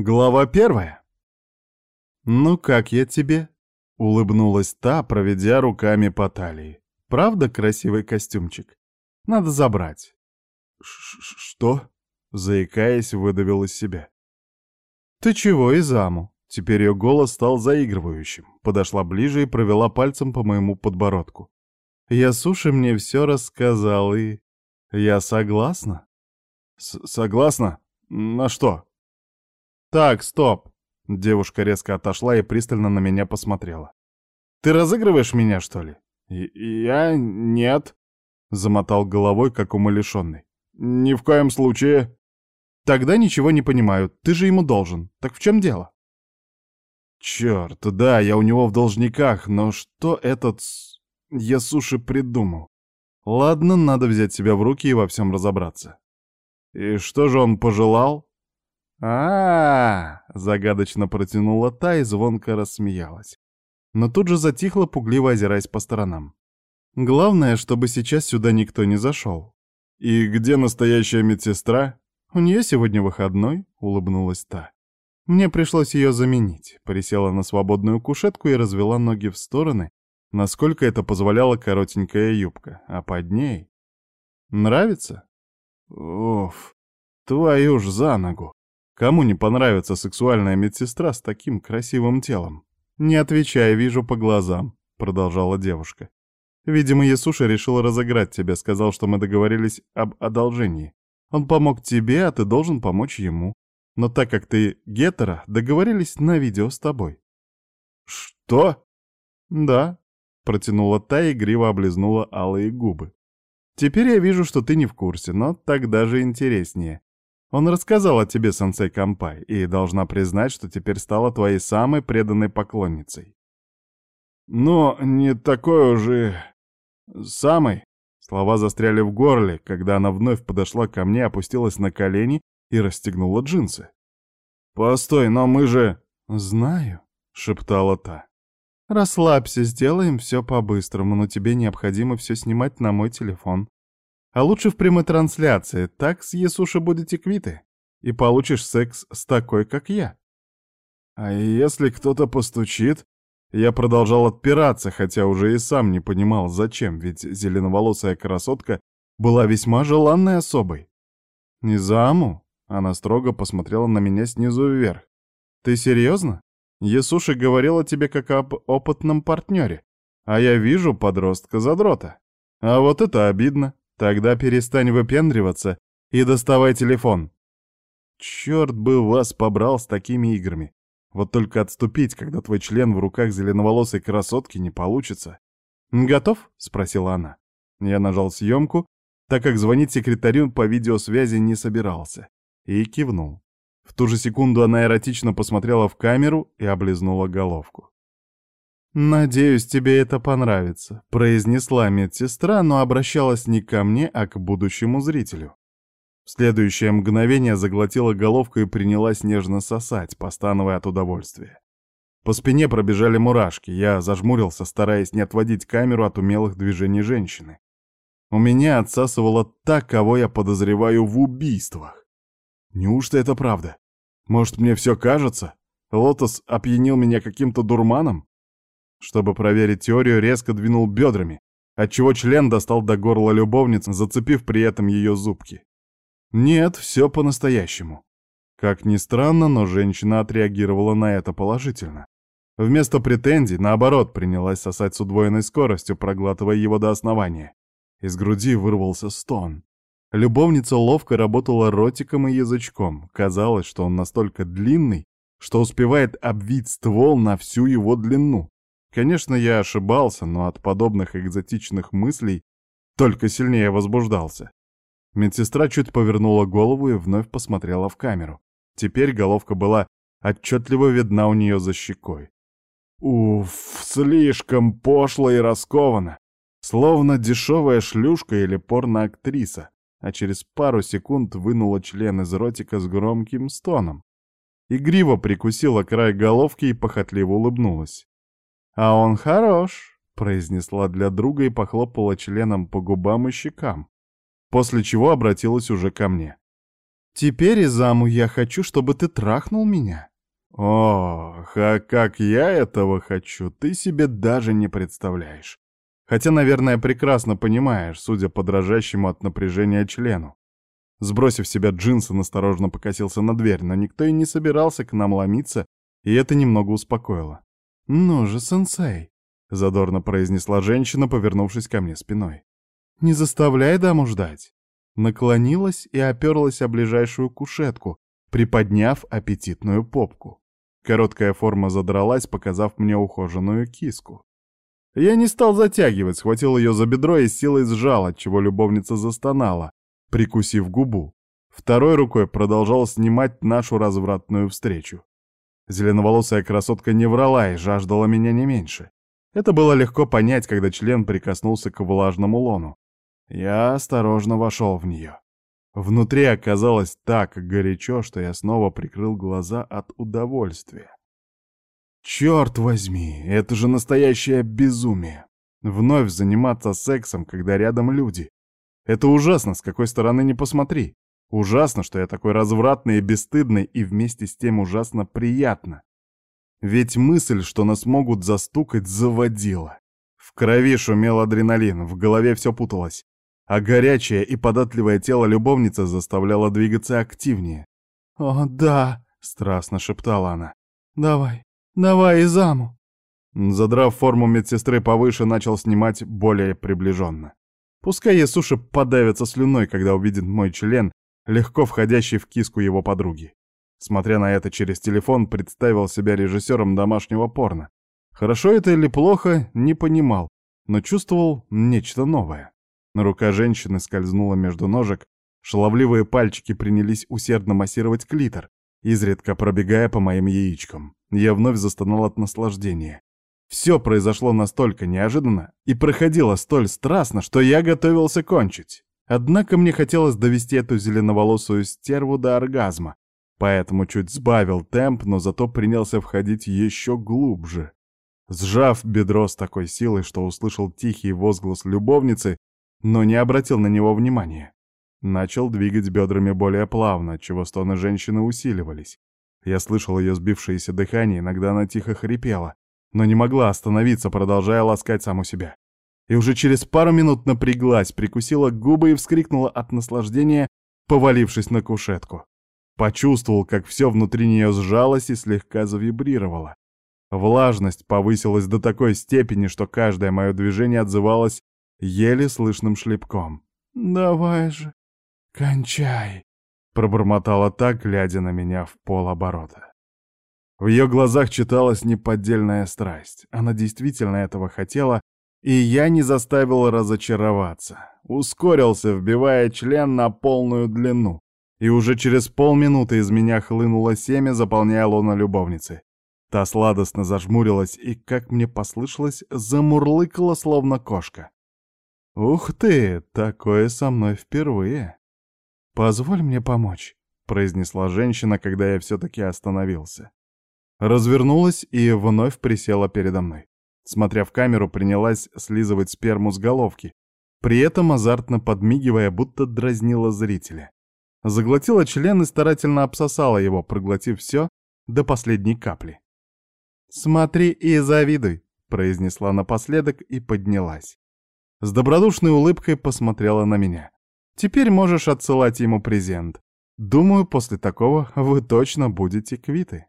Глава первая. «Ну как я тебе?» — улыбнулась та, проведя руками по талии. «Правда красивый костюмчик? Надо забрать». Ш «Что?» — заикаясь, выдавил из себя. «Ты чего, Изаму?» Теперь ее голос стал заигрывающим. Подошла ближе и провела пальцем по моему подбородку. «Я суши мне все рассказал, и...» «Я согласна?» С «Согласна? На что?» «Так, стоп!» Девушка резко отошла и пристально на меня посмотрела. «Ты разыгрываешь меня, что ли?» «Я... нет», — замотал головой, как умалишенный. «Ни в коем случае». «Тогда ничего не понимаю. Ты же ему должен. Так в чем дело?» «Черт, да, я у него в должниках, но что этот... Ясуши придумал? Ладно, надо взять себя в руки и во всем разобраться». «И что же он пожелал?» А, загадочно протянула та и звонко рассмеялась. Но тут же затихла, пугливо озираясь по сторонам. «Главное, чтобы сейчас сюда никто не зашел». «И где настоящая медсестра?» «У нее сегодня выходной», — улыбнулась та. Мне пришлось ее заменить. Присела на свободную кушетку и развела ноги в стороны, насколько это позволяла коротенькая юбка, а под ней... Нравится? Оф, твою ж за ногу. Кому не понравится сексуальная медсестра с таким красивым телом? Не отвечай, вижу по глазам, продолжала девушка. Видимо, Ясуша решил разыграть тебя, сказал, что мы договорились об одолжении. Он помог тебе, а ты должен помочь ему. Но так как ты гетера, договорились на видео с тобой. Что? Да, протянула та и игриво облизнула алые губы. Теперь я вижу, что ты не в курсе, но так даже интереснее. Он рассказал о тебе, сенсей Кампай, и должна признать, что теперь стала твоей самой преданной поклонницей. Но не такой уже... самой. Слова застряли в горле, когда она вновь подошла ко мне, опустилась на колени и расстегнула джинсы. «Постой, но мы же...» «Знаю», — шептала та. «Расслабься, сделаем все по-быстрому, но тебе необходимо все снимать на мой телефон. А лучше в прямой трансляции, так с Есуши будете квиты. И получишь секс с такой, как я. А если кто-то постучит? Я продолжал отпираться, хотя уже и сам не понимал, зачем, ведь зеленоволосая красотка была весьма желанной особой. «Низаму?» — она строго посмотрела на меня снизу вверх. «Ты серьезно? Есуши говорила тебе как об опытном партнере, а я вижу подростка-задрота. А вот это обидно. Тогда перестань выпендриваться и доставай телефон. Черт бы вас побрал с такими играми. Вот только отступить, когда твой член в руках зеленоволосой красотки, не получится. «Готов?» — спросила она. Я нажал съемку, так как звонить секретарю по видеосвязи не собирался, и кивнул. В ту же секунду она эротично посмотрела в камеру и облизнула головку. «Надеюсь, тебе это понравится», — произнесла медсестра, но обращалась не ко мне, а к будущему зрителю. В следующее мгновение заглотила головку и принялась нежно сосать, постановая от удовольствия. По спине пробежали мурашки, я зажмурился, стараясь не отводить камеру от умелых движений женщины. У меня отсасывало так, кого я подозреваю в убийствах. Неужто это правда? Может, мне все кажется? Лотос опьянил меня каким-то дурманом? Чтобы проверить теорию, резко двинул бедрами, отчего член достал до горла любовницы, зацепив при этом ее зубки. Нет, все по-настоящему. Как ни странно, но женщина отреагировала на это положительно. Вместо претензий, наоборот, принялась сосать с удвоенной скоростью, проглатывая его до основания. Из груди вырвался стон. Любовница ловко работала ротиком и язычком. Казалось, что он настолько длинный, что успевает обвить ствол на всю его длину. Конечно, я ошибался, но от подобных экзотичных мыслей только сильнее возбуждался. Медсестра чуть повернула голову и вновь посмотрела в камеру. Теперь головка была отчетливо видна у нее за щекой. Уф, слишком пошло и раскованно. Словно дешевая шлюшка или порноактриса, а через пару секунд вынула член из ротика с громким стоном. Игриво прикусила край головки и похотливо улыбнулась. «А он хорош», — произнесла для друга и похлопала членом по губам и щекам, после чего обратилась уже ко мне. Теперь, Изаму, я хочу, чтобы ты трахнул меня. Ох, а как я этого хочу, ты себе даже не представляешь. Хотя, наверное, прекрасно понимаешь, судя по дрожащему от напряжения члену. Сбросив себя джинсы, насторожно покосился на дверь, но никто и не собирался к нам ломиться, и это немного успокоило. «Ну же, сенсей», — задорно произнесла женщина, повернувшись ко мне спиной. «Не заставляй даму ждать». Наклонилась и оперлась о ближайшую кушетку, приподняв аппетитную попку. Короткая форма задралась, показав мне ухоженную киску. Я не стал затягивать, схватил ее за бедро и силой сжал, отчего любовница застонала, прикусив губу. Второй рукой продолжал снимать нашу развратную встречу. Зеленоволосая красотка не врала и жаждала меня не меньше. Это было легко понять, когда член прикоснулся к влажному лону. Я осторожно вошел в нее. Внутри оказалось так горячо, что я снова прикрыл глаза от удовольствия. Черт возьми, это же настоящее безумие. Вновь заниматься сексом, когда рядом люди. Это ужасно, с какой стороны не посмотри. Ужасно, что я такой развратный и бесстыдный, и вместе с тем ужасно приятно. Ведь мысль, что нас могут застукать, заводила. В крови шумел адреналин, в голове все путалось. А горячее и податливое тело любовницы заставляло двигаться активнее. «О, да!» — страстно шептала она. «Давай, давай, Изаму!» Задрав форму медсестры повыше, начал снимать более приближенно. Пускай Ясуша подавится слюной, когда увидит мой член, легко входящий в киску его подруги. Смотря на это через телефон, представил себя режиссером домашнего порно. Хорошо это или плохо, не понимал, но чувствовал нечто новое. Рука женщины скользнула между ножек, шаловливые пальчики принялись усердно массировать клитор, изредка пробегая по моим яичкам. Я вновь застонал от наслаждения. Все произошло настолько неожиданно и проходило столь страстно, что я готовился кончить. Однако мне хотелось довести эту зеленоволосую стерву до оргазма, поэтому чуть сбавил темп, но зато принялся входить еще глубже. Сжав бедро с такой силой, что услышал тихий возглас любовницы, но не обратил на него внимания. Начал двигать бедрами более плавно, чего стоны женщины усиливались. Я слышал ее сбившееся дыхание, иногда она тихо хрипела, но не могла остановиться, продолжая ласкать саму себя. И уже через пару минут напряглась, прикусила губы и вскрикнула от наслаждения, повалившись на кушетку. Почувствовал, как все внутри нее сжалось и слегка завибрировало. Влажность повысилась до такой степени, что каждое мое движение отзывалось еле слышным шлепком. «Давай же, кончай!» — пробормотала так, глядя на меня в полоборота. В ее глазах читалась неподдельная страсть. Она действительно этого хотела, и я не заставил разочароваться. Ускорился, вбивая член на полную длину. И уже через полминуты из меня хлынуло семя, заполняя лоно любовницы. Та сладостно зажмурилась и, как мне послышалось, замурлыкала, словно кошка. «Ух ты, такое со мной впервые!» «Позволь мне помочь», — произнесла женщина, когда я все-таки остановился. Развернулась и вновь присела передо мной. Смотря в камеру, принялась слизывать сперму с головки, при этом азартно подмигивая, будто дразнила зрителя. Заглотила член и старательно обсосала его, проглотив все до последней капли. «Смотри и завидуй», — произнесла напоследок и поднялась. С добродушной улыбкой посмотрела на меня. «Теперь можешь отсылать ему презент. Думаю, после такого вы точно будете квиты».